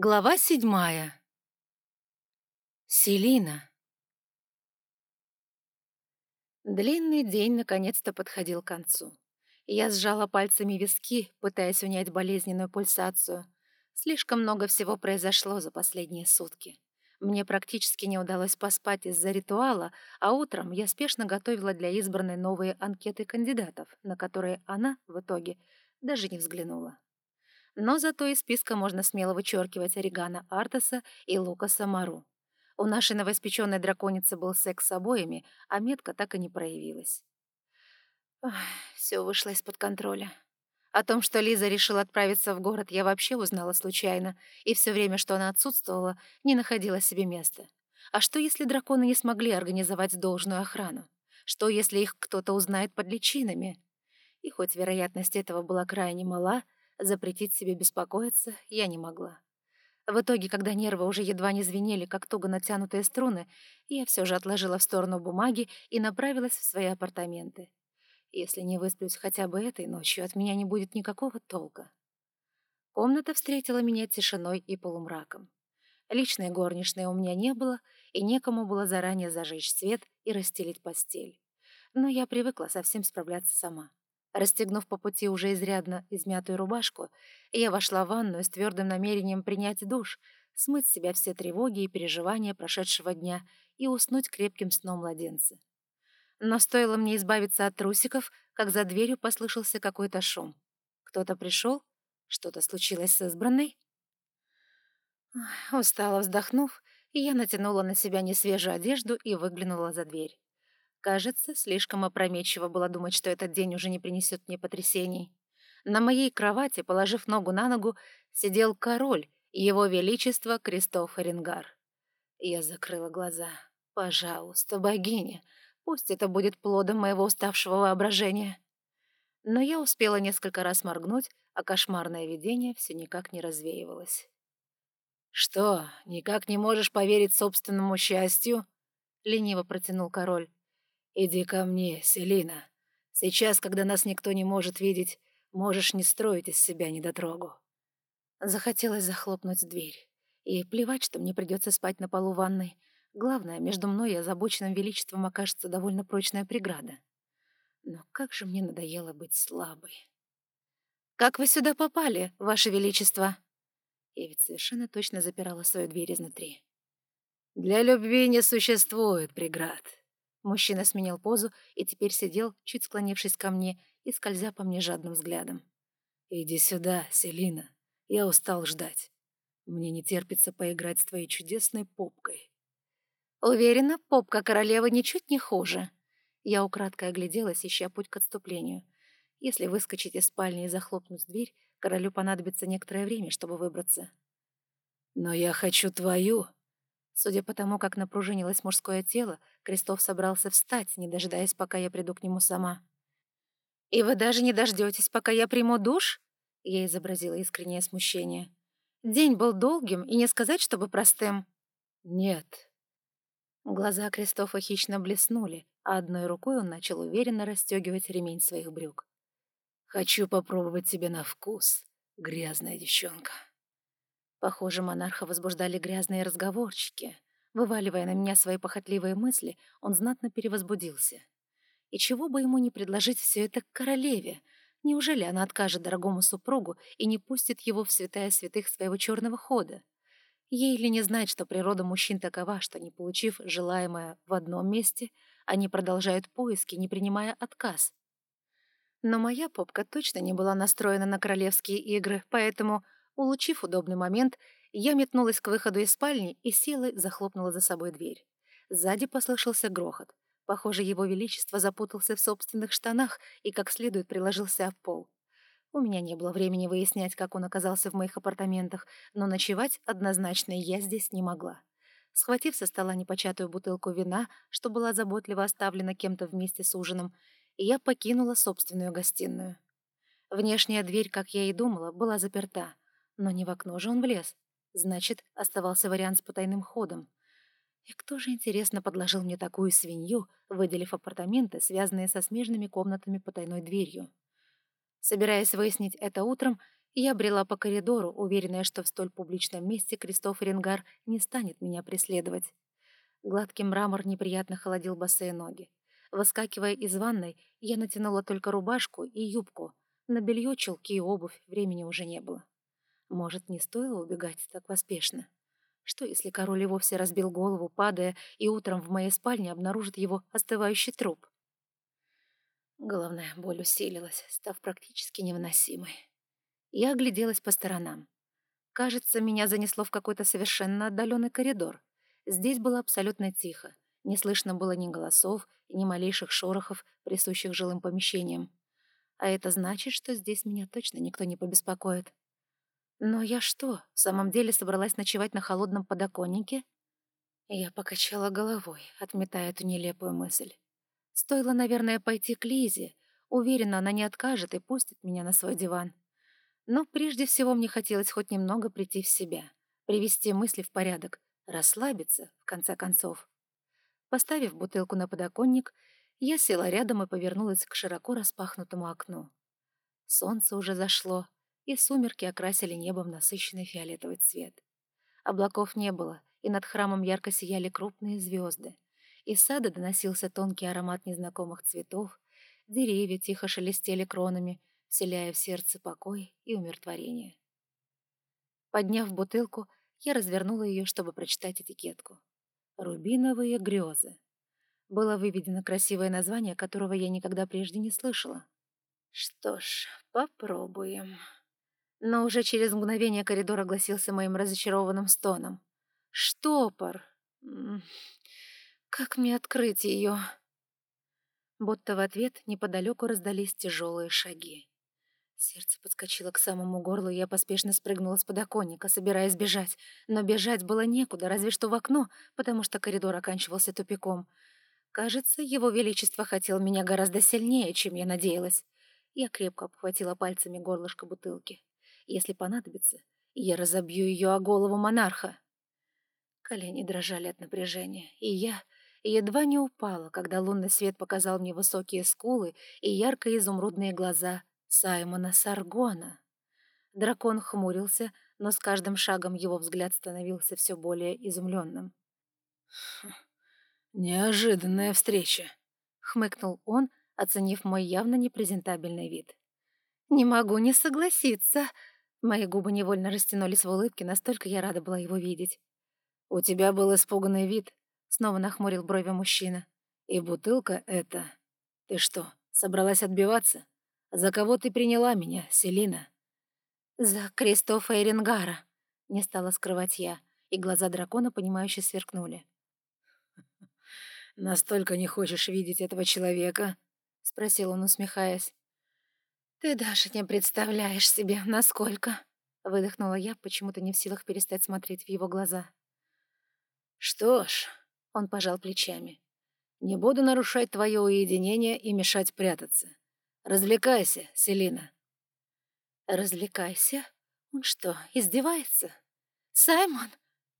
Глава седьмая. Селина. Длинный день наконец-то подходил к концу. Я сжала пальцами виски, пытаясь унять болезненную пульсацию. Слишком много всего произошло за последние сутки. Мне практически не удалось поспать из-за ритуала, а утром я спешно готовила для избранной новые анкеты кандидатов, на которые она, в итоге, даже не взглянула но зато из списка можно смело вычеркивать Орегана Артаса и Лукаса Мару. У нашей новоиспеченной драконицы был секс с обоими, а метка так и не проявилась. Все вышло из-под контроля. О том, что Лиза решила отправиться в город, я вообще узнала случайно, и все время, что она отсутствовала, не находила себе места. А что, если драконы не смогли организовать должную охрану? Что, если их кто-то узнает под личинами? И хоть вероятность этого была крайне мала, Запретить себе беспокоиться я не могла. В итоге, когда нервы уже едва не звенели, как туго натянутые струны, я все же отложила в сторону бумаги и направилась в свои апартаменты. Если не высплюсь хотя бы этой ночью, от меня не будет никакого толка. Комната встретила меня тишиной и полумраком. Личной горничной у меня не было, и некому было заранее зажечь свет и расстелить постель. Но я привыкла совсем справляться сама. Расстегнув по пути уже изрядно измятую рубашку, я вошла в ванную с твердым намерением принять душ, смыть с себя все тревоги и переживания прошедшего дня и уснуть крепким сном младенца. Но стоило мне избавиться от трусиков, как за дверью послышался какой-то шум. Кто-то пришел? Что-то случилось с избранной? Устало вздохнув, я натянула на себя несвежую одежду и выглянула за дверь. Кажется, слишком опрометчиво было думать, что этот день уже не принесет мне потрясений. На моей кровати, положив ногу на ногу, сидел король, его величество Кристоф Оренгар. Я закрыла глаза. «Пожалуйста, богиня, пусть это будет плодом моего уставшего воображения». Но я успела несколько раз моргнуть, а кошмарное видение все никак не развеивалось. «Что, никак не можешь поверить собственному счастью?» — лениво протянул король. «Иди ко мне, Селина. Сейчас, когда нас никто не может видеть, можешь не строить из себя недотрогу». Захотелось захлопнуть дверь. И плевать, что мне придется спать на полу ванной. Главное, между мной и озабоченным величеством окажется довольно прочная преграда. Но как же мне надоело быть слабой. «Как вы сюда попали, ваше величество?» Я ведь совершенно точно запирала свою дверь изнутри. «Для любви не существует преград», Мужчина сменил позу и теперь сидел, чуть склонившись ко мне и скользя по мне жадным взглядом. «Иди сюда, Селина. Я устал ждать. Мне не терпится поиграть с твоей чудесной попкой». «Уверена, попка королевы ничуть не хуже». Я украдкой огляделась, ища путь к отступлению. Если выскочить из спальни и захлопнуть дверь, королю понадобится некоторое время, чтобы выбраться. «Но я хочу твою», Судя по тому, как напружинилось мужское тело, Крестов собрался встать, не дожидаясь, пока я приду к нему сама. «И вы даже не дождетесь, пока я приму душ?» Я изобразила искреннее смущение. «День был долгим, и не сказать, чтобы простым». «Нет». Глаза Кристофа хищно блеснули, а одной рукой он начал уверенно расстегивать ремень своих брюк. «Хочу попробовать тебя на вкус, грязная девчонка». Похоже, монарха возбуждали грязные разговорчики. Вываливая на меня свои похотливые мысли, он знатно перевозбудился. И чего бы ему не предложить все это королеве? Неужели она откажет дорогому супругу и не пустит его в святая святых своего черного хода? Ей ли не знать, что природа мужчин такова, что, не получив желаемое в одном месте, они продолжают поиски, не принимая отказ? Но моя попка точно не была настроена на королевские игры, поэтому Улучив удобный момент, я метнулась к выходу из спальни и силой захлопнула за собой дверь. Сзади послышался грохот. Похоже, его величество запутался в собственных штанах и как следует приложился об пол. У меня не было времени выяснять, как он оказался в моих апартаментах, но ночевать однозначно я здесь не могла. Схватив со стола непочатую бутылку вина, что была заботливо оставлена кем-то вместе с ужином, я покинула собственную гостиную. Внешняя дверь, как я и думала, была заперта — но не в окно же он влез. Значит, оставался вариант с потайным ходом. И кто же, интересно, подложил мне такую свинью, выделив апартаменты, связанные со смежными комнатами потайной дверью? Собираясь выяснить это утром, Я брела по коридору, уверенная, что в столь публичном месте Кристоф Ренгар не станет меня преследовать. Гладкий мрамор неприятно холодил босые ноги. Выскакивая из ванной, я натянула только рубашку и юбку. На белье, чулки и обувь времени уже не было. Может, не стоило убегать так поспешно? Что, если король и вовсе разбил голову, падая, и утром в моей спальне обнаружит его остывающий труп? Головная боль усилилась, став практически невыносимой. Я огляделась по сторонам. Кажется, меня занесло в какой-то совершенно отдаленный коридор. Здесь было абсолютно тихо. Не слышно было ни голосов, ни малейших шорохов, присущих жилым помещениям. А это значит, что здесь меня точно никто не побеспокоит. Но я что, в самом деле собралась ночевать на холодном подоконнике? Я покачала головой, отметая эту нелепую мысль. Стоило, наверное, пойти к Лизе. Уверена, она не откажет и пустит меня на свой диван. Но прежде всего мне хотелось хоть немного прийти в себя, привести мысли в порядок, расслабиться, в конце концов. Поставив бутылку на подоконник, я села рядом и повернулась к широко распахнутому окну. Солнце уже зашло, и сумерки окрасили небо в насыщенный фиолетовый цвет. Облаков не было, и над храмом ярко сияли крупные звезды. Из сада доносился тонкий аромат незнакомых цветов, деревья тихо шелестели кронами, вселяя в сердце покой и умиротворение. Подняв бутылку, я развернула ее, чтобы прочитать этикетку. «Рубиновые грезы» было выведено красивое название, которого я никогда прежде не слышала. Что ж, попробуем. Но уже через мгновение коридор огласился моим разочарованным стоном. Штопор! Как мне открыть ее? Будто в ответ неподалеку раздались тяжелые шаги. Сердце подскочило к самому горлу, и я поспешно спрыгнула с подоконника, собираясь бежать. Но бежать было некуда, разве что в окно, потому что коридор оканчивался тупиком. Кажется, его величество хотел меня гораздо сильнее, чем я надеялась. Я крепко обхватила пальцами горлышко бутылки. Если понадобится, я разобью ее о голову монарха. Колени дрожали от напряжения, и я едва не упала, когда лунный свет показал мне высокие скулы и ярко-изумрудные глаза Саймона Саргона. Дракон хмурился, но с каждым шагом его взгляд становился все более изумленным. «Неожиданная встреча», — хмыкнул он, оценив мой явно непрезентабельный вид. «Не могу не согласиться». Мои губы невольно растянулись в улыбке, настолько я рада была его видеть. «У тебя был испуганный вид», — снова нахмурил брови мужчина. «И бутылка эта... Ты что, собралась отбиваться? За кого ты приняла меня, Селина?» «За Кристофа Эренгара», — не стала скрывать я, и глаза дракона, понимающе сверкнули. «Настолько не хочешь видеть этого человека?» — спросил он, усмехаясь. «Ты даже не представляешь себе, насколько...» — выдохнула я, почему-то не в силах перестать смотреть в его глаза. «Что ж...» — он пожал плечами. «Не буду нарушать твое уединение и мешать прятаться. Развлекайся, Селина». «Развлекайся? Он что, издевается? Саймон?»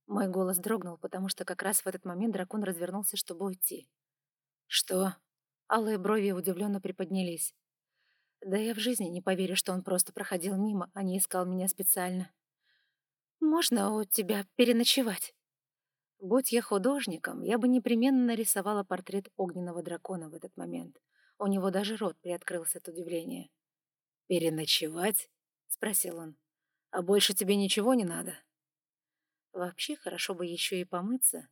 Мой голос дрогнул, потому что как раз в этот момент дракон развернулся, чтобы уйти. «Что?» Алые брови удивленно приподнялись. Да я в жизни не поверю, что он просто проходил мимо, а не искал меня специально. «Можно у тебя переночевать?» Будь я художником, я бы непременно нарисовала портрет огненного дракона в этот момент. У него даже рот приоткрылся от удивления. «Переночевать?» — спросил он. «А больше тебе ничего не надо?» Вообще хорошо бы еще и помыться,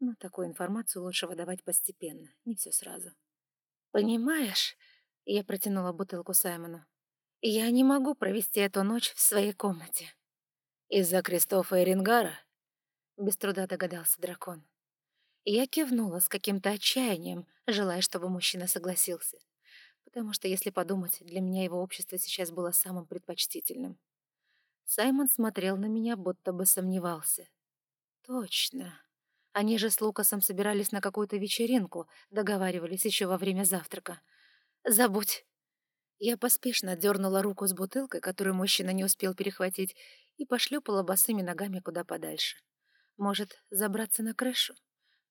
но такую информацию лучше выдавать постепенно, не все сразу. «Понимаешь?» — я протянула бутылку Саймону. «Я не могу провести эту ночь в своей комнате». «Из-за Кристофа Эренгара?» — без труда догадался дракон. Я кивнула с каким-то отчаянием, желая, чтобы мужчина согласился. Потому что, если подумать, для меня его общество сейчас было самым предпочтительным. Саймон смотрел на меня, будто бы сомневался. «Точно. Они же с Лукасом собирались на какую-то вечеринку, договаривались еще во время завтрака. Забудь». Я поспешно дернула руку с бутылкой, которую мужчина не успел перехватить, и пошлепала босыми ногами куда подальше. Может, забраться на крышу?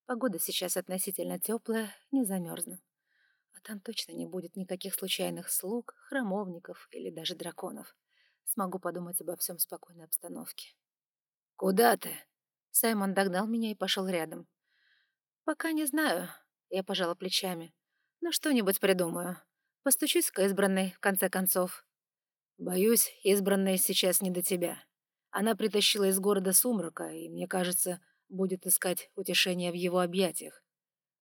Погода сейчас относительно теплая, не замерзну. А там точно не будет никаких случайных слуг, храмовников или даже драконов. смогу подумать обо всем в спокойной обстановке. «Куда ты?» Саймон догнал меня и пошел рядом. «Пока не знаю», — я пожала плечами. «Ну, что-нибудь придумаю. Постучусь к избранной, в конце концов». «Боюсь, избранная сейчас не до тебя. Она притащила из города сумрака, и, мне кажется, будет искать утешение в его объятиях».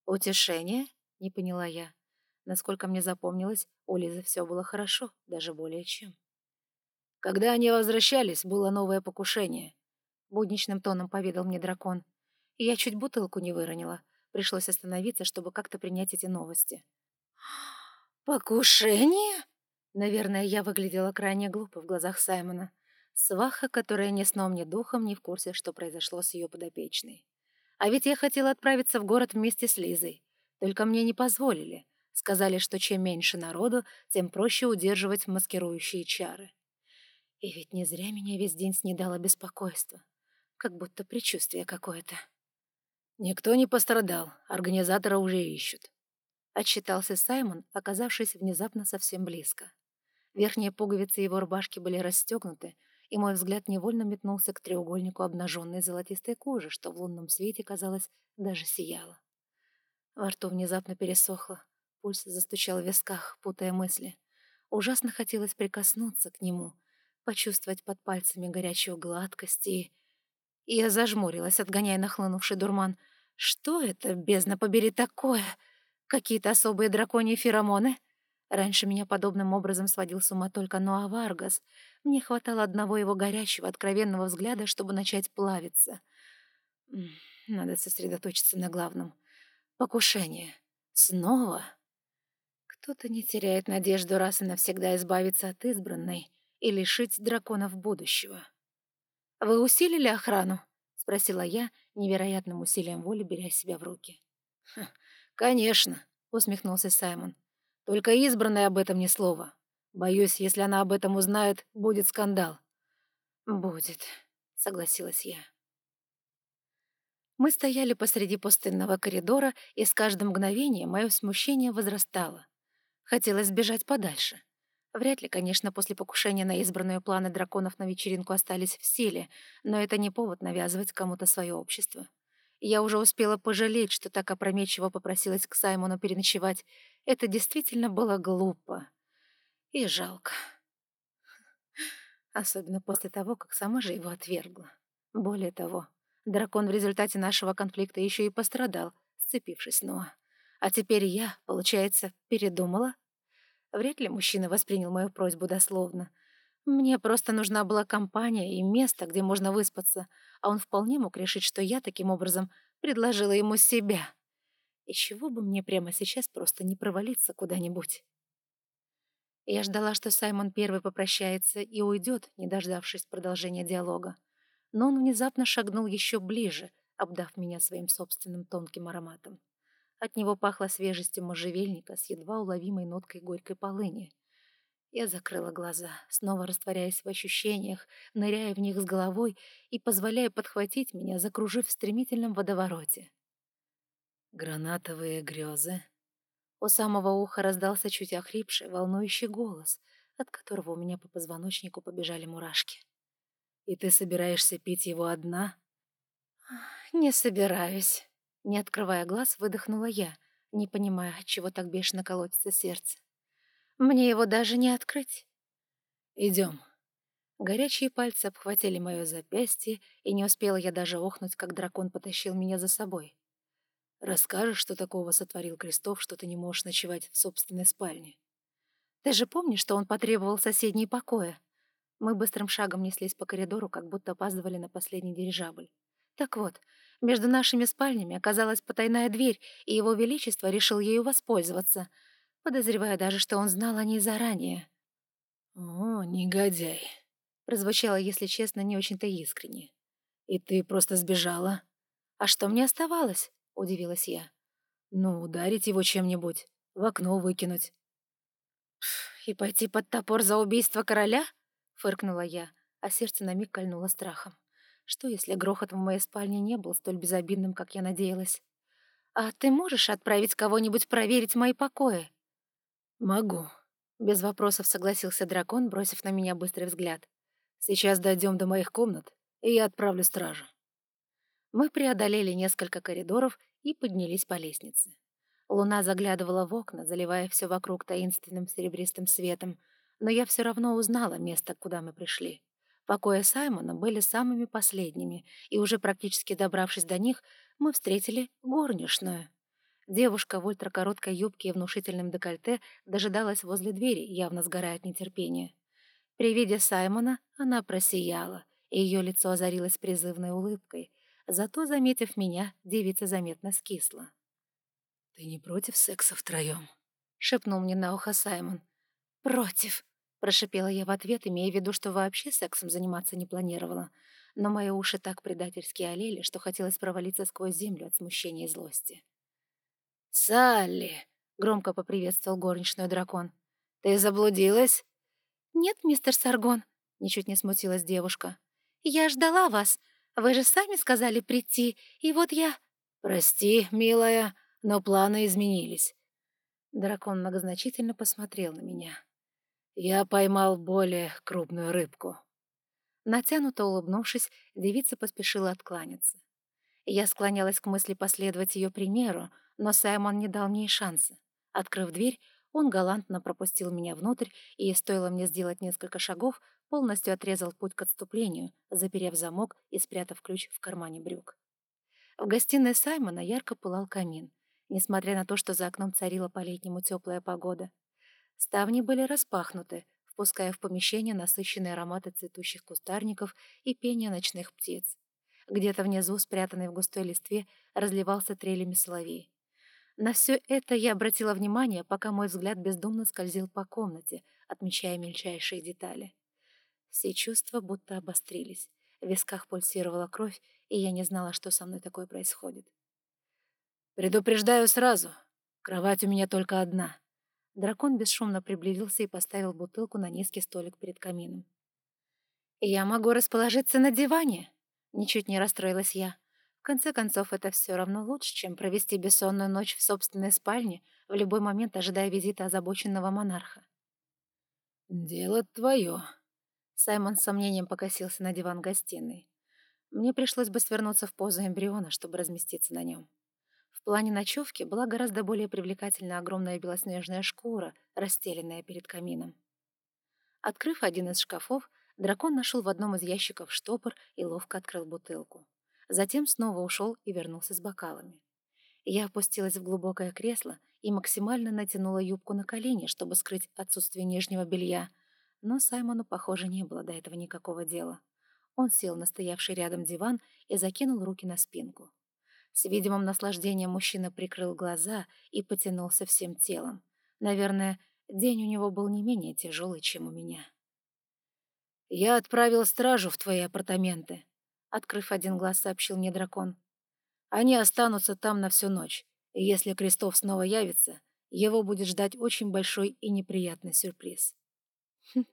«Утешение?» — не поняла я. Насколько мне запомнилось, у Лизы все было хорошо, даже более чем. Когда они возвращались, было новое покушение. Будничным тоном поведал мне дракон. И я чуть бутылку не выронила. Пришлось остановиться, чтобы как-то принять эти новости. «Покушение?» Наверное, я выглядела крайне глупо в глазах Саймона. Сваха, которая ни сном, ни духом не в курсе, что произошло с ее подопечной. А ведь я хотела отправиться в город вместе с Лизой. Только мне не позволили. Сказали, что чем меньше народу, тем проще удерживать маскирующие чары. И ведь не зря меня весь день снедало беспокойство. Как будто предчувствие какое-то. «Никто не пострадал, организатора уже ищут», — отчитался Саймон, оказавшись внезапно совсем близко. Верхние пуговицы его рубашки были расстегнуты, и мой взгляд невольно метнулся к треугольнику обнаженной золотистой кожи, что в лунном свете, казалось, даже сияло. Во рту внезапно пересохло, Пульс застучал в висках, путая мысли. Ужасно хотелось прикоснуться к нему, почувствовать под пальцами горячую гладкость и... я зажмурилась, отгоняя нахлынувший дурман. Что это, бездна побери, такое? Какие-то особые драконьи феромоны? Раньше меня подобным образом сводил с ума только Ноа Варгас. Мне хватало одного его горячего, откровенного взгляда, чтобы начать плавиться. Надо сосредоточиться на главном. Покушение. Снова? Кто-то не теряет надежду раз и навсегда избавиться от избранной и лишить драконов будущего. «Вы усилили охрану?» — спросила я, невероятным усилием воли беря себя в руки. «Конечно», — усмехнулся Саймон. «Только избранная об этом ни слова. Боюсь, если она об этом узнает, будет скандал». «Будет», — согласилась я. Мы стояли посреди пустынного коридора, и с каждым мгновением мое смущение возрастало. Хотелось сбежать подальше. Вряд ли, конечно, после покушения на избранные планы драконов на вечеринку остались в силе, но это не повод навязывать кому-то свое общество. Я уже успела пожалеть, что так опрометчиво попросилась к Саймону переночевать. Это действительно было глупо. И жалко. Особенно после того, как сама же его отвергла. Более того, дракон в результате нашего конфликта еще и пострадал, сцепившись Ноа. А теперь я, получается, передумала? Вряд ли мужчина воспринял мою просьбу дословно. Мне просто нужна была компания и место, где можно выспаться, а он вполне мог решить, что я таким образом предложила ему себя. И чего бы мне прямо сейчас просто не провалиться куда-нибудь? Я ждала, что Саймон первый попрощается и уйдет, не дождавшись продолжения диалога. Но он внезапно шагнул еще ближе, обдав меня своим собственным тонким ароматом. От него пахло свежестью можжевельника с едва уловимой ноткой горькой полыни. Я закрыла глаза, снова растворяясь в ощущениях, ныряя в них с головой и позволяя подхватить меня, закружив в стремительном водовороте. «Гранатовые грезы?» У самого уха раздался чуть охрипший, волнующий голос, от которого у меня по позвоночнику побежали мурашки. «И ты собираешься пить его одна?» «Не собираюсь», не открывая глаз, выдохнула я, не понимая, от чего так бешено колотится сердце. «Мне его даже не открыть». «Идем». Горячие пальцы обхватили мое запястье, и не успела я даже охнуть, как дракон потащил меня за собой. «Расскажешь, что такого сотворил Крестов, что ты не можешь ночевать в собственной спальне?» «Ты же помнишь, что он потребовал соседние покоя?» Мы быстрым шагом неслись по коридору, как будто опаздывали на последний дирижабль. Так вот, между нашими спальнями оказалась потайная дверь, и его величество решил ею воспользоваться, подозревая даже, что он знал о ней заранее. «О, негодяй!» — прозвучало, если честно, не очень-то искренне. «И ты просто сбежала?» «А что мне оставалось?» — удивилась я. «Ну, ударить его чем-нибудь, в окно выкинуть». «И пойти под топор за убийство короля?» — фыркнула я, а сердце на миг кольнуло страхом. Что, если грохот в моей спальне не был столь безобидным, как я надеялась? «А ты можешь отправить кого-нибудь проверить мои покои?» «Могу», — без вопросов согласился дракон, бросив на меня быстрый взгляд. Сейчас дойдем до моих комнат, и я отправлю стража. Мы преодолели несколько коридоров и поднялись по лестнице. Луна заглядывала в окна, заливая все вокруг таинственным серебристым светом, но я все равно узнала место, куда мы пришли. Покои Саймона были самыми последними, и уже практически добравшись до них, мы встретили горничную. Девушка в ультракороткой юбке и внушительном декольте дожидалась возле двери, явно сгорая от нетерпения. При виде Саймона она просияла, и ее лицо озарилось призывной улыбкой. Зато, заметив меня, девица заметно скисла. «Ты не против секса втроем?» — шепнул мне на ухо Саймон. «Против», Прошипела я в ответ, имея в виду, что вообще сексом заниматься не планировала. Но мои уши так предательски олели, что хотелось провалиться сквозь землю от смущения и злости. «Салли!» — громко поприветствовал горничную дракон. «Ты заблудилась?» «Нет, мистер Саргон», — ничуть не смутилась девушка. «Я ждала вас. Вы же сами сказали прийти, и вот я...» «Прости, милая, но планы изменились». Дракон многозначительно посмотрел на меня. Я поймал более крупную рыбку. Натянуто улыбнувшись, девица поспешила откланяться. Я склонялась к мысли последовать ее примеру, но Саймон не дал мне и шанса. Открыв дверь, он галантно пропустил меня внутрь, и, стоило мне сделать несколько шагов, полностью отрезал путь к отступлению, заперев замок и спрятав ключ в кармане брюк. В гостиной Саймона ярко пылал камин, несмотря на то, что за окном царила по-летнему теплая погода. Ставни были распахнуты, впуская в помещение насыщенные ароматы цветущих кустарников и пение ночных птиц. Где-то внизу, спрятанный в густой листве, разливался трелями соловей. На все это я обратила внимание, пока мой взгляд бездумно скользил по комнате, отмечая мельчайшие детали. Все чувства будто обострились. В висках пульсировала кровь, и я не знала, что со мной такое происходит. «Предупреждаю сразу. Кровать у меня только одна», Дракон бесшумно приблизился и поставил бутылку на низкий столик перед камином. «Я могу расположиться на диване?» Ничуть не расстроилась я. В конце концов, это все равно лучше, чем провести бессонную ночь в собственной спальне, в любой момент ожидая визита озабоченного монарха. «Дело твое», — Саймон с сомнением покосился на диван гостиной. Мне пришлось бы свернуться в позу эмбриона, чтобы разместиться на нем плане ночевки была гораздо более привлекательна огромная белоснежная шкура, расстеленная перед камином. Открыв один из шкафов, дракон нашел в одном из ящиков штопор и ловко открыл бутылку. Затем снова ушел и вернулся с бокалами. Я опустилась в глубокое кресло и максимально натянула юбку на колени, чтобы скрыть отсутствие нижнего белья, но Саймону, похоже, не было до этого никакого дела. Он сел на стоявший рядом диван и закинул руки на спинку. С видимым наслаждением мужчина прикрыл глаза и потянулся всем телом. Наверное, день у него был не менее тяжелый, чем у меня. «Я отправил стражу в твои апартаменты», — открыв один глаз, сообщил мне дракон. «Они останутся там на всю ночь, и если Крестов снова явится, его будет ждать очень большой и неприятный сюрприз». «Хм,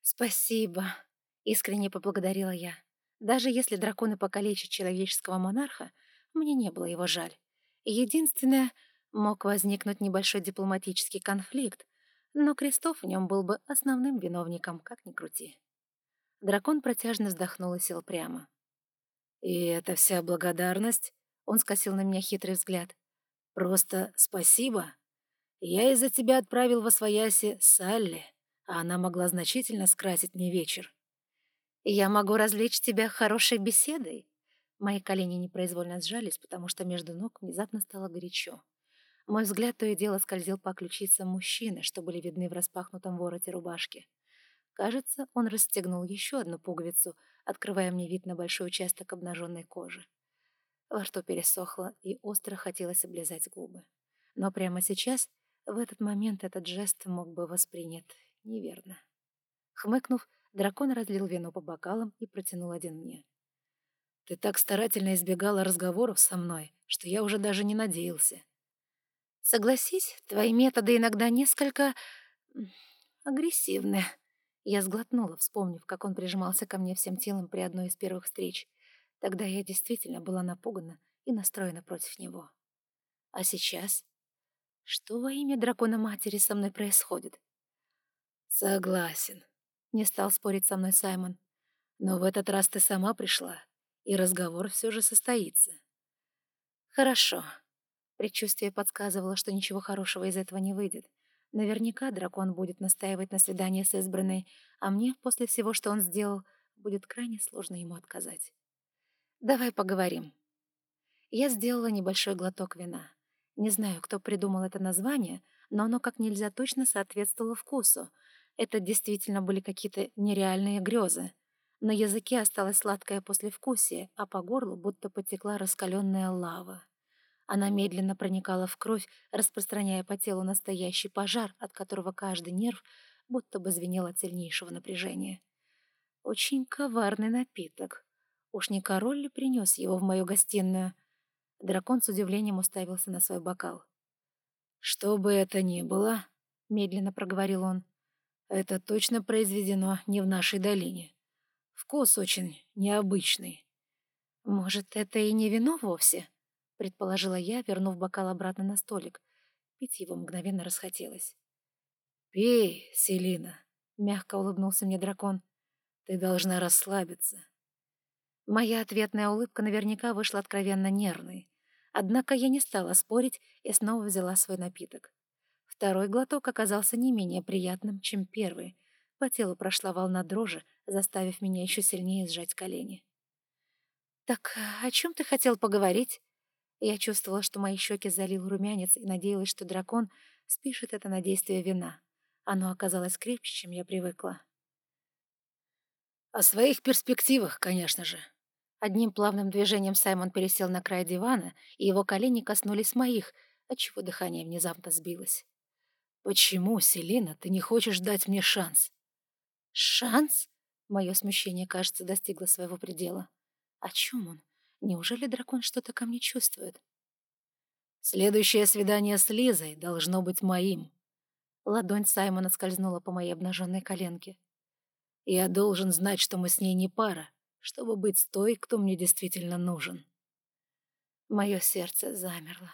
«Спасибо», — искренне поблагодарила я. «Даже если драконы покалечат человеческого монарха, — мне не было его жаль. Единственное, мог возникнуть небольшой дипломатический конфликт, но Крестов в нем был бы основным виновником, как ни крути. Дракон протяжно вздохнул и сел прямо. «И это вся благодарность?» — он скосил на меня хитрый взгляд. «Просто спасибо. Я из-за тебя отправил во свояси Салли, а она могла значительно скрасить мне вечер». «Я могу развлечь тебя хорошей беседой», Мои колени непроизвольно сжались, потому что между ног внезапно стало горячо. Мой взгляд то и дело скользил по ключицам мужчины, что были видны в распахнутом вороте рубашки. Кажется, он расстегнул еще одну пуговицу, открывая мне вид на большой участок обнаженной кожи. Во рту пересохло, и остро хотелось облизать губы. Но прямо сейчас, в этот момент, этот жест мог бы воспринят неверно. Хмыкнув, дракон разлил вино по бокалам и протянул один мне. Ты так старательно избегала разговоров со мной, что я уже даже не надеялся. Согласись, твои методы иногда несколько... агрессивны. Я сглотнула, вспомнив, как он прижимался ко мне всем телом при одной из первых встреч. Тогда я действительно была напугана и настроена против него. А сейчас? Что во имя дракона-матери со мной происходит? Согласен. Не стал спорить со мной Саймон. Но в этот раз ты сама пришла, и разговор все же состоится. Хорошо. Предчувствие подсказывало, что ничего хорошего из этого не выйдет. Наверняка дракон будет настаивать на свидании с избранной, а мне, после всего, что он сделал, будет крайне сложно ему отказать. «Давай поговорим». Я сделала небольшой глоток вина. Не знаю, кто придумал это название, но оно как нельзя точно соответствовало вкусу. Это действительно были какие-то нереальные грезы. На языке осталось сладкое послевкусие, а по горлу будто потекла раскаленная лава. Она медленно проникала в кровь, распространяя по телу настоящий пожар, от которого каждый нерв будто бы звенел от сильнейшего напряжения. Очень коварный напиток. Уж не король ли принес его в мою гостиную? Дракон с удивлением уставился на свой бокал. «Что бы это ни было», — медленно проговорил он, — «это точно произведено не в нашей долине. Вкус очень необычный». «Может, это и не вино вовсе?» — предположила я, вернув бокал обратно на столик. Пить его мгновенно расхотелось. «Пей, Селина», — мягко улыбнулся мне дракон. «Ты должна расслабиться». Моя ответная улыбка наверняка вышла откровенно нервной. Однако я не стала спорить и снова взяла свой напиток. Второй глоток оказался не менее приятным, чем первый. По телу прошла волна дрожи, заставив меня еще сильнее сжать колени. «Так о чем ты хотел поговорить?» Я чувствовала, что мои щеки залил румянец и надеялась, что дракон спишет это на действие вина. Оно оказалось крепче, чем я привыкла. «О своих перспективах, конечно же», Одним плавным движением Саймон пересел на край дивана, и его колени коснулись моих, отчего дыхание внезапно сбилось. «Почему, Селина, ты не хочешь дать мне шанс?» «Шанс?» Мое смущение, кажется, достигло своего предела. О чем он? Неужели дракон что-то ко мне чувствует? «Следующее свидание с Лизой должно быть моим». Ладонь Саймона скользнула по моей обнаженной коленке. «Я должен знать, что мы с ней не пара, чтобы быть той, кто мне действительно нужен. Мое сердце замерло,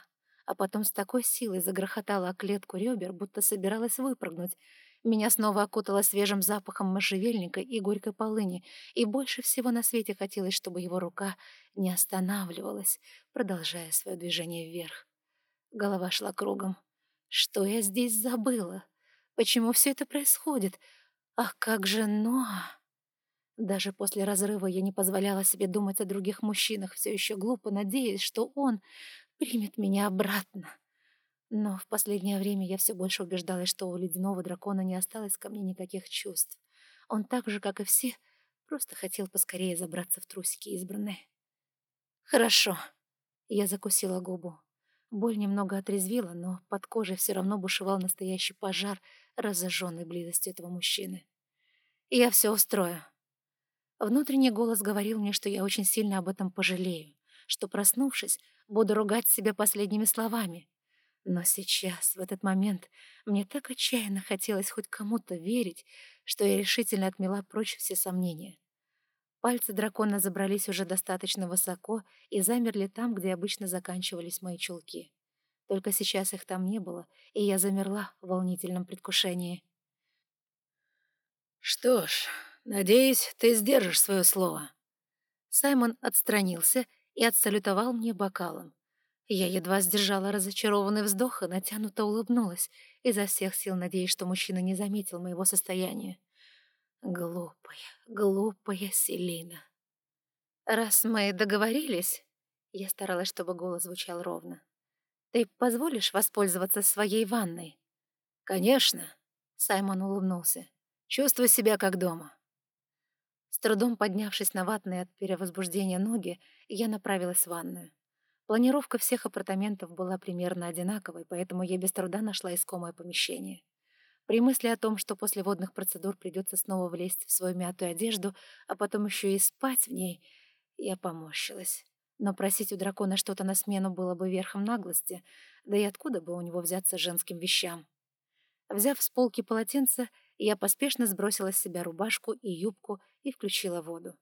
а потом с такой силой загрохотало о клетку ребер, будто собиралась выпрыгнуть. Меня снова окутало свежим запахом можжевельника и горькой полыни, и больше всего на свете хотелось, чтобы его рука не останавливалась, продолжая свое движение вверх. Голова шла кругом. Что я здесь забыла? Почему все это происходит? Ах, как же Ноа! Даже после разрыва я не позволяла себе думать о других мужчинах, все еще глупо надеясь, что он примет меня обратно. Но в последнее время я все больше убеждалась, что у ледяного дракона не осталось ко мне никаких чувств. Он так же, как и все, просто хотел поскорее забраться в трусики избранные. «Хорошо». Я закусила губу. Боль немного отрезвила, но под кожей все равно бушевал настоящий пожар, разожженный близостью этого мужчины. «Я все устрою». Внутренний голос говорил мне, что я очень сильно об этом пожалею, что, проснувшись, буду ругать себя последними словами. Но сейчас, в этот момент, мне так отчаянно хотелось хоть кому-то верить, что я решительно отмела прочь все сомнения. Пальцы дракона забрались уже достаточно высоко и замерли там, где обычно заканчивались мои чулки. Только сейчас их там не было, и я замерла в волнительном предвкушении. «Что ж, «Надеюсь, ты сдержишь свое слово». Саймон отстранился и отсалютовал мне бокалом. Я едва сдержала разочарованный вздох и натянуто улыбнулась, изо всех сил надеясь, что мужчина не заметил моего состояния. Глупая, глупая Селина. «Раз мы договорились...» Я старалась, чтобы голос звучал ровно. «Ты позволишь воспользоваться своей ванной?» «Конечно», — Саймон улыбнулся. «Чувствуй себя как дома». С трудом поднявшись на ватные от перевозбуждения ноги, я направилась в ванную. Планировка всех апартаментов была примерно одинаковой, поэтому я без труда нашла искомое помещение. При мысли о том, что после водных процедур придется снова влезть в свою мятую одежду, а потом еще и спать в ней, я поморщилась. Но просить у дракона что-то на смену было бы верхом наглости, да и откуда бы у него взяться женским вещам? Взяв с полки полотенце, я поспешно сбросила с себя рубашку и юбку и включила воду.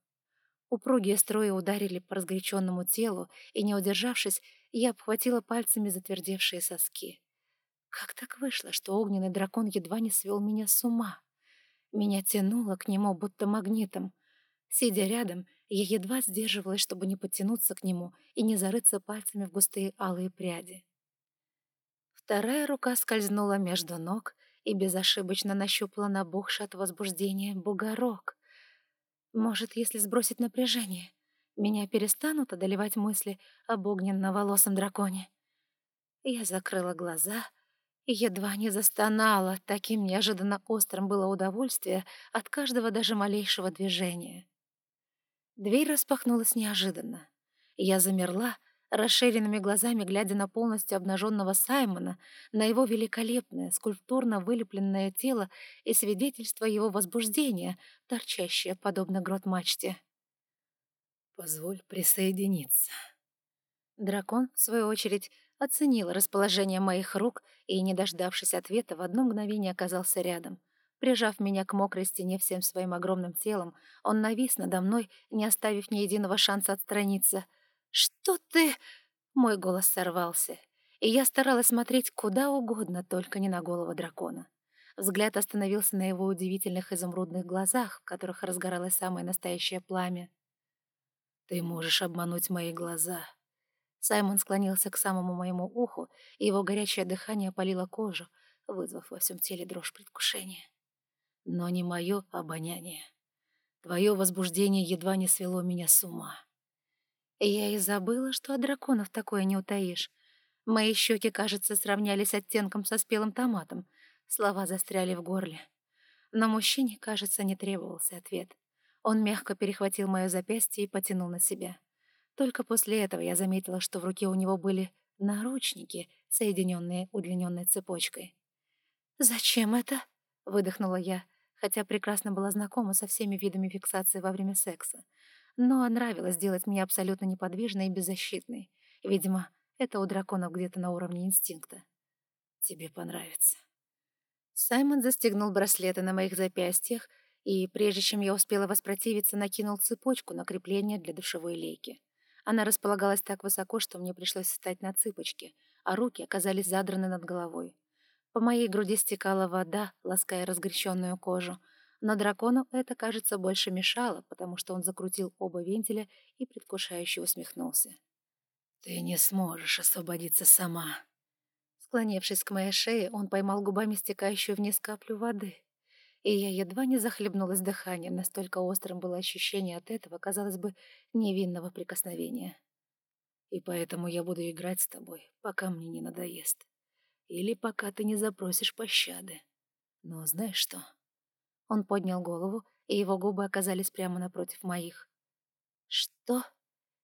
Упругие струи ударили по разгоряченному телу, и, не удержавшись, я обхватила пальцами затвердевшие соски. Как так вышло, что огненный дракон едва не свел меня с ума? Меня тянуло к нему, будто магнитом. Сидя рядом, я едва сдерживалась, чтобы не подтянуться к нему и не зарыться пальцами в густые алые пряди. Вторая рука скользнула между ног и безошибочно нащупала набухший от возбуждения бугорок. Может, если сбросить напряжение, меня перестанут одолевать мысли об огненно-волосом драконе? Я закрыла глаза и едва не застонала, таким неожиданно острым было удовольствие от каждого даже малейшего движения. Дверь распахнулась неожиданно. Я замерла, расширенными глазами глядя на полностью обнаженного Саймона, на его великолепное, скульптурно вылепленное тело и свидетельство его возбуждения, торчащее, подобно грот-мачте. «Позволь присоединиться». Дракон, в свою очередь, оценил расположение моих рук и, не дождавшись ответа, в одно мгновение оказался рядом. Прижав меня к мокрой стене всем своим огромным телом, он навис надо мной, не оставив ни единого шанса отстраниться — «Что ты...» Мой голос сорвался, и я старалась смотреть куда угодно, только не на голову дракона. Взгляд остановился на его удивительных изумрудных глазах, в которых разгоралось самое настоящее пламя. «Ты можешь обмануть мои глаза». Саймон склонился к самому моему уху, и его горячее дыхание опалило кожу, вызвав во всем теле дрожь предвкушения. «Но не мое обоняние. Твое возбуждение едва не свело меня с ума». Я и забыла, что от драконов такое не утаишь. Мои щеки, кажется, сравнялись оттенком со спелым томатом. Слова застряли в горле. Но мужчине, кажется, не требовался ответ. Он мягко перехватил мое запястье и потянул на себя. Только после этого я заметила, что в руке у него были наручники, соединенные удлиненной цепочкой. «Зачем это?» — выдохнула я, хотя прекрасно была знакома со всеми видами фиксации во время секса но нравилось делать меня абсолютно неподвижной и беззащитной. Видимо, это у драконов где-то на уровне инстинкта. Тебе понравится. Саймон застегнул браслеты на моих запястьях и, прежде чем я успела воспротивиться, накинул цепочку на крепление для душевой лейки. Она располагалась так высоко, что мне пришлось встать на цыпочки, а руки оказались задраны над головой. По моей груди стекала вода, лаская разгоряченную кожу — но дракону это, кажется, больше мешало, потому что он закрутил оба вентиля и предвкушающе усмехнулся. «Ты не сможешь освободиться сама». Склонившись к моей шее, он поймал губами стекающую вниз каплю воды. И я едва не захлебнулась дыханием, настолько острым было ощущение от этого, казалось бы, невинного прикосновения. «И поэтому я буду играть с тобой, пока мне не надоест. Или пока ты не запросишь пощады. Но знаешь что?» Он поднял голову, и его губы оказались прямо напротив моих. «Что?»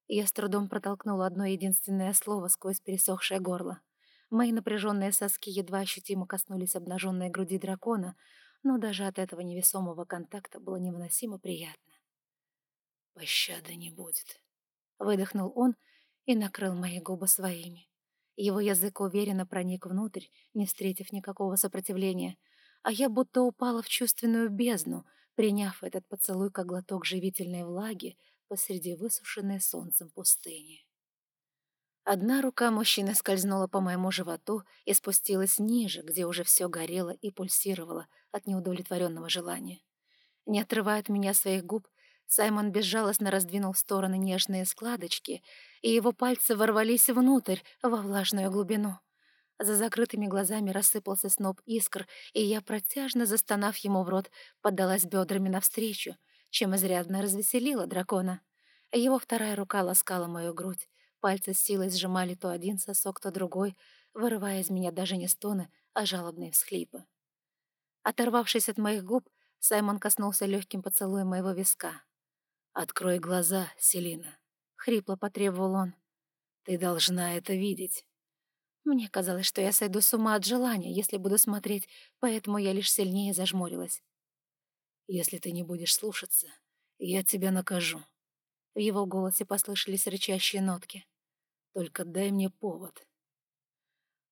Я с трудом протолкнула одно единственное слово сквозь пересохшее горло. Мои напряженные соски едва ощутимо коснулись обнаженной груди дракона, но даже от этого невесомого контакта было невыносимо приятно. «Пощады не будет», — выдохнул он и накрыл мои губы своими. Его язык уверенно проник внутрь, не встретив никакого сопротивления — а я будто упала в чувственную бездну, приняв этот поцелуй как глоток живительной влаги посреди высушенной солнцем пустыни. Одна рука мужчины скользнула по моему животу и спустилась ниже, где уже все горело и пульсировало от неудовлетворенного желания. Не отрывая от меня своих губ, Саймон безжалостно раздвинул в стороны нежные складочки, и его пальцы ворвались внутрь, во влажную глубину. За закрытыми глазами рассыпался сноп искр, и я, протяжно застонав ему в рот, поддалась бедрами навстречу, чем изрядно развеселила дракона. Его вторая рука ласкала мою грудь, пальцы с силой сжимали то один сосок, то другой, вырывая из меня даже не стоны, а жалобные всхлипы. Оторвавшись от моих губ, Саймон коснулся легким поцелуем моего виска. «Открой глаза, Селина», — хрипло потребовал он. «Ты должна это видеть». Мне казалось, что я сойду с ума от желания, если буду смотреть, поэтому я лишь сильнее зажмурилась. «Если ты не будешь слушаться, я тебя накажу». В его голосе послышались рычащие нотки. «Только дай мне повод».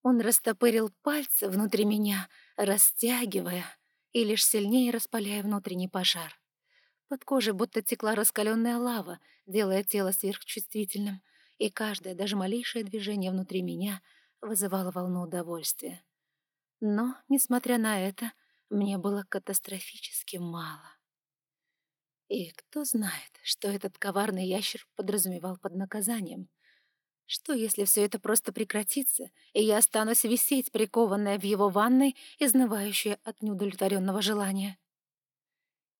Он растопырил пальцы внутри меня, растягивая и лишь сильнее распаляя внутренний пожар. Под кожей будто текла раскаленная лава, делая тело сверхчувствительным, и каждое, даже малейшее движение внутри меня — вызывало волну удовольствия. Но, несмотря на это, мне было катастрофически мало. И кто знает, что этот коварный ящер подразумевал под наказанием. Что, если все это просто прекратится, и я останусь висеть, прикованная в его ванной, изнывающая от неудовлетворенного желания?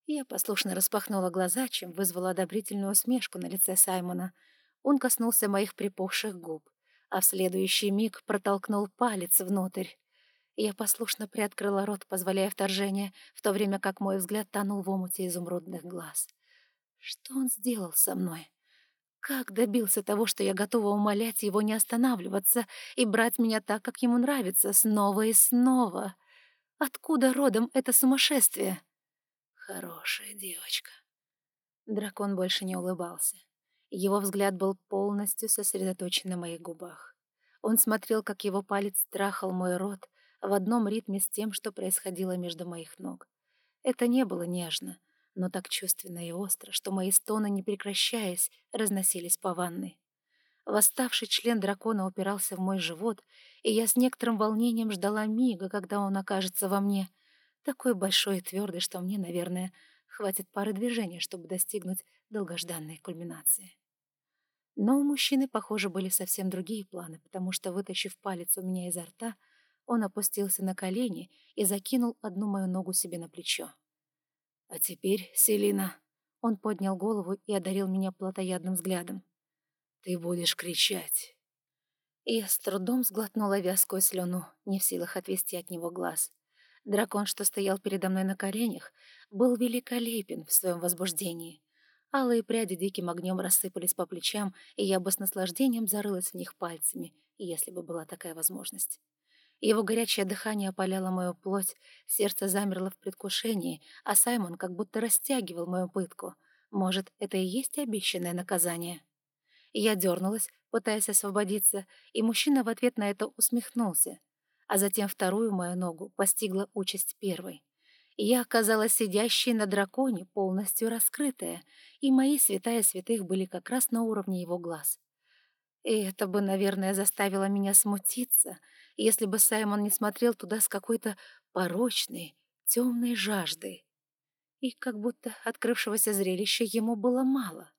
Я послушно распахнула глаза, чем вызвала одобрительную усмешку на лице Саймона. Он коснулся моих припухших губ, а в следующий миг протолкнул палец внутрь. Я послушно приоткрыла рот, позволяя вторжение, в то время как мой взгляд тонул в омуте изумрудных глаз. Что он сделал со мной? Как добился того, что я готова умолять его не останавливаться и брать меня так, как ему нравится, снова и снова? Откуда родом это сумасшествие? Хорошая девочка. Дракон больше не улыбался. Его взгляд был полностью сосредоточен на моих губах. Он смотрел, как его палец трахал мой рот, в одном ритме с тем, что происходило между моих ног. Это не было нежно, но так чувственно и остро, что мои стоны, не прекращаясь, разносились по ванной. Восставший член дракона упирался в мой живот, и я с некоторым волнением ждала мига, когда он окажется во мне. Такой большой и твердый, что мне, наверное, хватит пары движений, чтобы достигнуть долгожданной кульминации. Но у мужчины, похоже, были совсем другие планы, потому что, вытащив палец у меня изо рта, он опустился на колени и закинул одну мою ногу себе на плечо. «А теперь, Селина...» Он поднял голову и одарил меня плотоядным взглядом. «Ты будешь кричать». Я с трудом сглотнула вязкую слюну, не в силах отвести от него глаз. Дракон, что стоял передо мной на коленях, был великолепен в своем возбуждении. Алые пряди диким огнем рассыпались по плечам, и я бы с наслаждением зарылась в них пальцами, если бы была такая возможность. Его горячее дыхание опаляло мою плоть, сердце замерло в предвкушении, а Саймон как будто растягивал мою пытку. Может, это и есть обещанное наказание? Я дернулась, пытаясь освободиться, и мужчина в ответ на это усмехнулся. А затем вторую мою ногу постигла участь первой. Я оказалась сидящей на драконе, полностью раскрытая, и мои святая святых были как раз на уровне его глаз. И это бы, наверное, заставило меня смутиться — если бы Саймон не смотрел туда с какой-то порочной, темной жаждой. И как будто открывшегося зрелища ему было мало.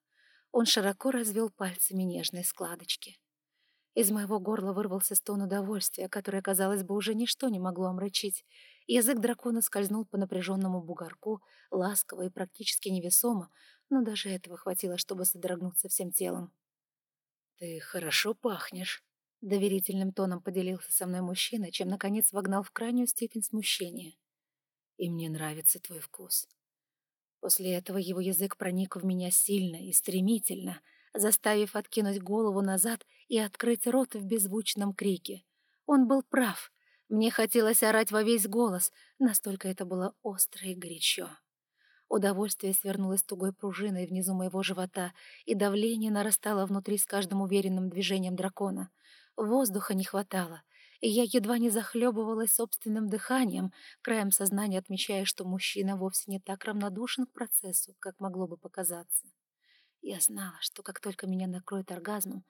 Он широко развел пальцами нежные складочки. Из моего горла вырвался стон удовольствия, которое, казалось бы, уже ничто не могло омрачить. Язык дракона скользнул по напряженному бугорку, ласково и практически невесомо, но даже этого хватило, чтобы содрогнуться всем телом. «Ты хорошо пахнешь», Доверительным тоном поделился со мной мужчина, чем, наконец, вогнал в крайнюю степень смущения. «И мне нравится твой вкус». После этого его язык проник в меня сильно и стремительно, заставив откинуть голову назад и открыть рот в беззвучном крике. Он был прав. Мне хотелось орать во весь голос, настолько это было остро и горячо. Удовольствие свернулось тугой пружиной внизу моего живота, и давление нарастало внутри с каждым уверенным движением дракона. Воздуха не хватало, и я едва не захлебывалась собственным дыханием, краем сознания отмечая, что мужчина вовсе не так равнодушен к процессу, как могло бы показаться. Я знала, что как только меня накроет оргазмом,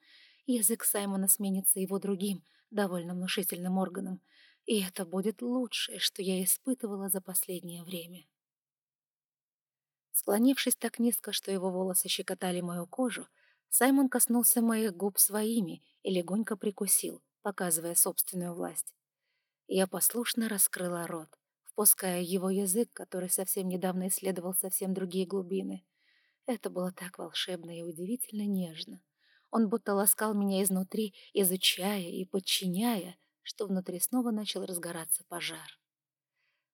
язык Саймона сменится его другим, довольно внушительным органом, и это будет лучшее, что я испытывала за последнее время. Склонившись так низко, что его волосы щекотали мою кожу, Саймон коснулся моих губ своими и легонько прикусил, показывая собственную власть. Я послушно раскрыла рот, впуская его язык, который совсем недавно исследовал совсем другие глубины. Это было так волшебно и удивительно нежно. Он будто ласкал меня изнутри, изучая и подчиняя, что внутри снова начал разгораться пожар.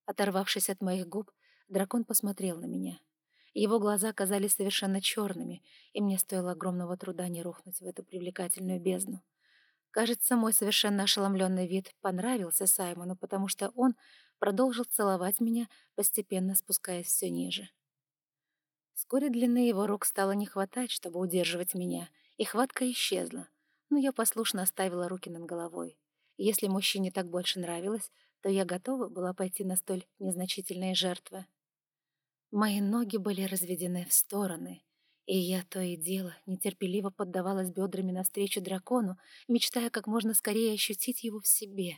Оторвавшись от моих губ, дракон посмотрел на меня. Его глаза казались совершенно черными, и мне стоило огромного труда не рухнуть в эту привлекательную бездну. Кажется, мой совершенно ошеломленный вид понравился Саймону, потому что он продолжил целовать меня, постепенно спускаясь все ниже. Вскоре длины его рук стало не хватать, чтобы удерживать меня, и хватка исчезла, но я послушно оставила руки над головой. Если мужчине так больше нравилось, то я готова была пойти на столь незначительные жертвы. Мои ноги были разведены в стороны, и я то и дело нетерпеливо поддавалась бедрами навстречу дракону, мечтая как можно скорее ощутить его в себе.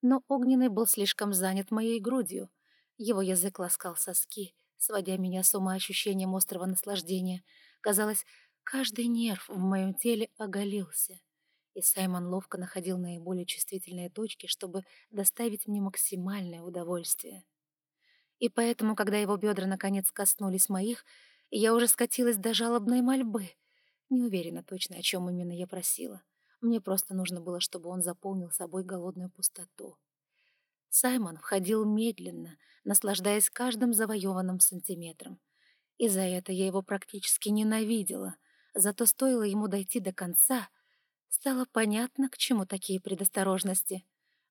Но Огненный был слишком занят моей грудью. Его язык ласкал соски, сводя меня с ума ощущением острого наслаждения. Казалось, каждый нерв в моем теле оголился. И Саймон ловко находил наиболее чувствительные точки, чтобы доставить мне максимальное удовольствие. И поэтому, когда его бедра наконец коснулись моих, я уже скатилась до жалобной мольбы. Не уверена точно, о чем именно я просила. Мне просто нужно было, чтобы он заполнил собой голодную пустоту. Саймон входил медленно, наслаждаясь каждым завоеванным сантиметром. И за это я его практически ненавидела. Зато стоило ему дойти до конца, стало понятно, к чему такие предосторожности.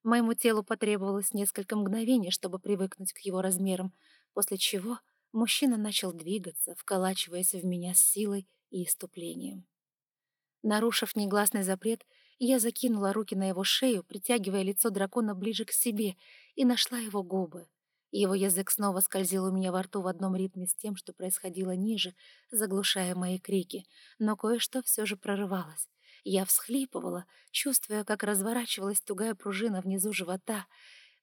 Моему телу потребовалось несколько мгновений, чтобы привыкнуть к его размерам, после чего мужчина начал двигаться, вколачиваясь в меня с силой и иступлением. Нарушив негласный запрет, я закинула руки на его шею, притягивая лицо дракона ближе к себе, и нашла его губы. Его язык снова скользил у меня во рту в одном ритме с тем, что происходило ниже, заглушая мои крики, но кое-что все же прорывалось. Я всхлипывала, чувствуя, как разворачивалась тугая пружина внизу живота,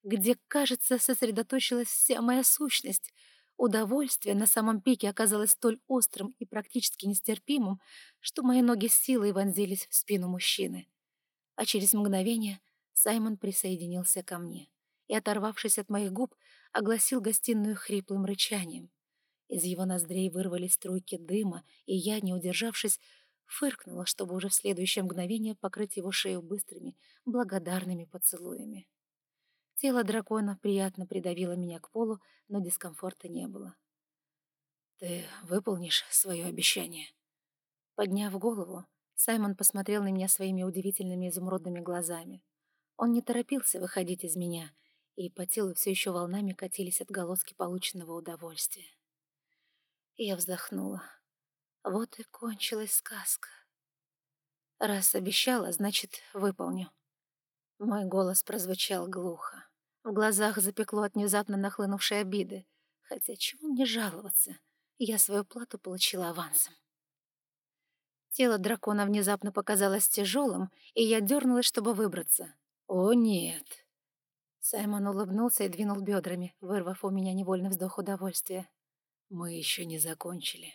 где, кажется, сосредоточилась вся моя сущность — Удовольствие на самом пике оказалось столь острым и практически нестерпимым, что мои ноги с силой вонзились в спину мужчины. А через мгновение Саймон присоединился ко мне и, оторвавшись от моих губ, огласил гостиную хриплым рычанием. Из его ноздрей вырвались струйки дыма, и я, не удержавшись, фыркнула, чтобы уже в следующее мгновение покрыть его шею быстрыми, благодарными поцелуями. Тело дракона приятно придавило меня к полу, но дискомфорта не было. «Ты выполнишь свое обещание?» Подняв голову, Саймон посмотрел на меня своими удивительными изумрудными глазами. Он не торопился выходить из меня, и по телу все еще волнами катились отголоски полученного удовольствия. я вздохнула. Вот и кончилась сказка. Раз обещала, значит, выполню. Мой голос прозвучал глухо. В глазах запекло от внезапно нахлынувшей обиды. Хотя чего мне жаловаться? Я свою плату получила авансом. Тело дракона внезапно показалось тяжелым, и я дернулась, чтобы выбраться. «О, нет!» Саймон улыбнулся и двинул бедрами, вырвав у меня невольный вздох удовольствия. «Мы еще не закончили».